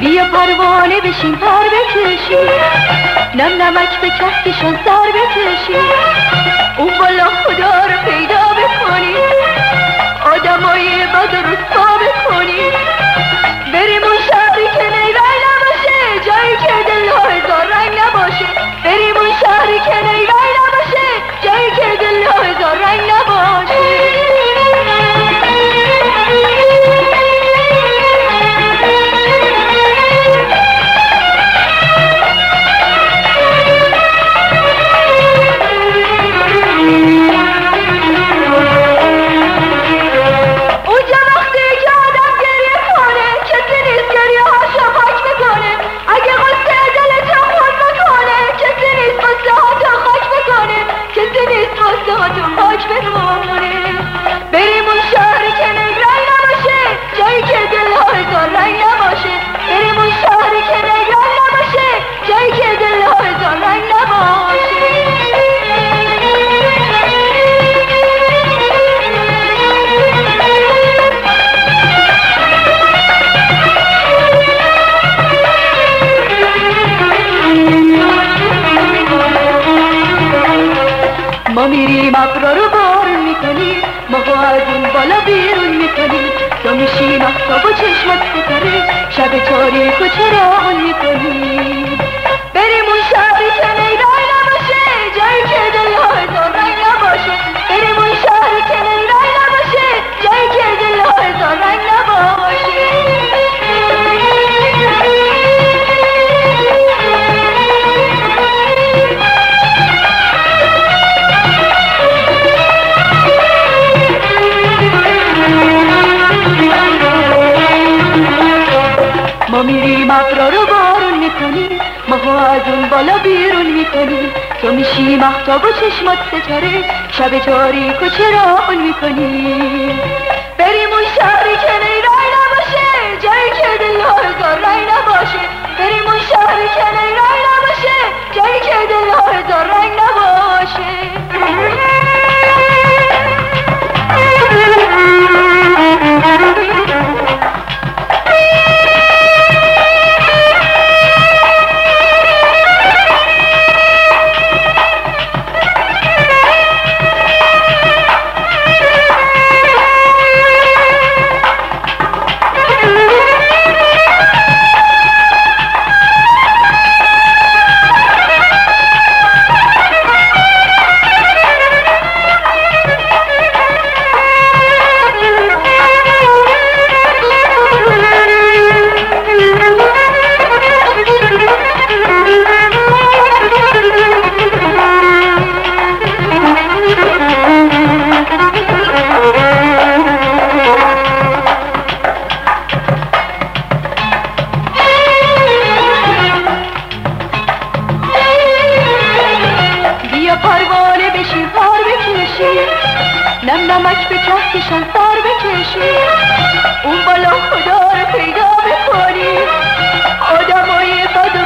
بیا پروانه بشین پر بکشی نم نمک به کهکشان سر بکشی اون بالا ابرا رو بارون می‌کنیم ما از اون بالا بیرون می‌کنیم تو میشیم افتاب و چشمت ستاره شب تاریک و چراغون می‌کنیم ما میریم ابرا رو بارون می‌کنیم ما از اون بالا بیرون می‌کنیم تو میشی محتاب و چشمات ستاره شب تاریک و چراغون می‌کنیم بریم به کهکش از بکشی. اون بالا خدا رو پیدا بکنیم آدمای بد و